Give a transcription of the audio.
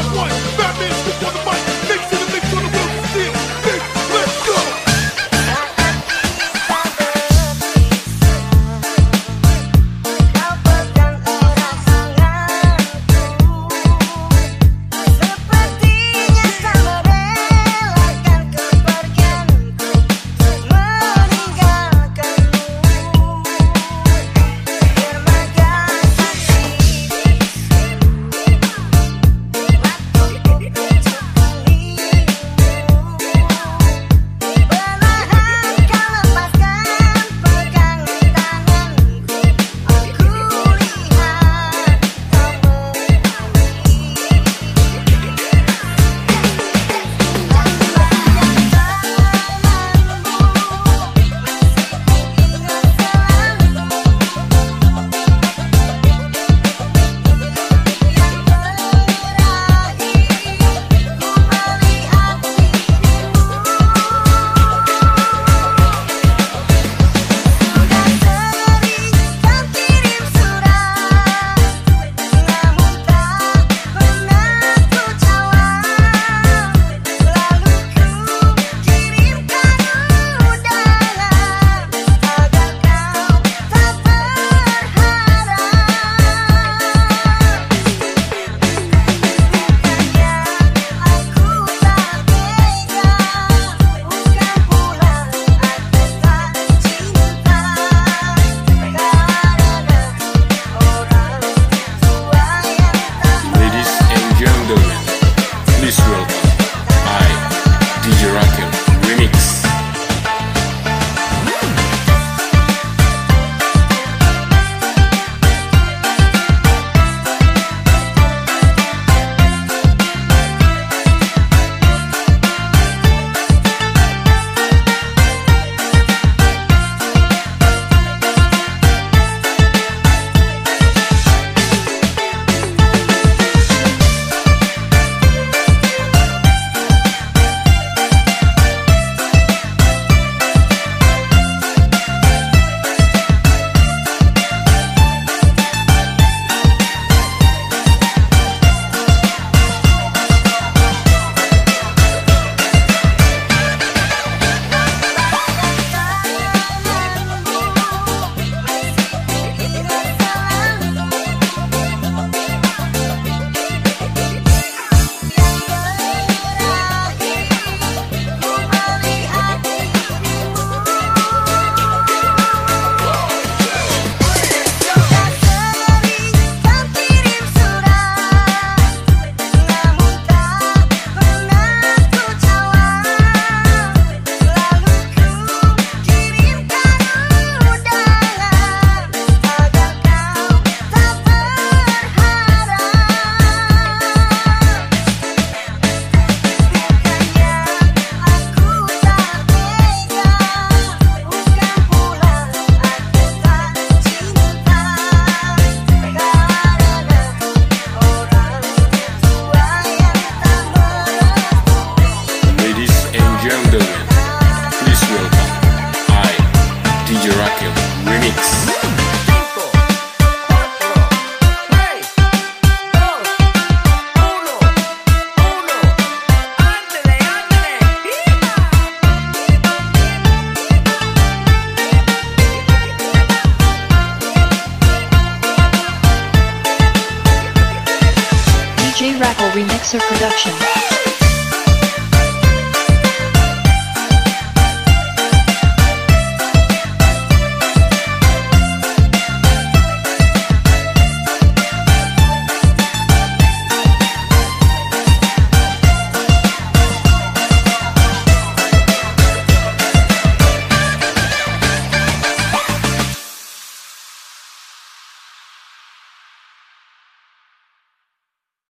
J Rackle Remixer Production.